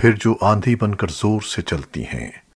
फिर जो आंधी बनकर ज़ोर से चलती हैं।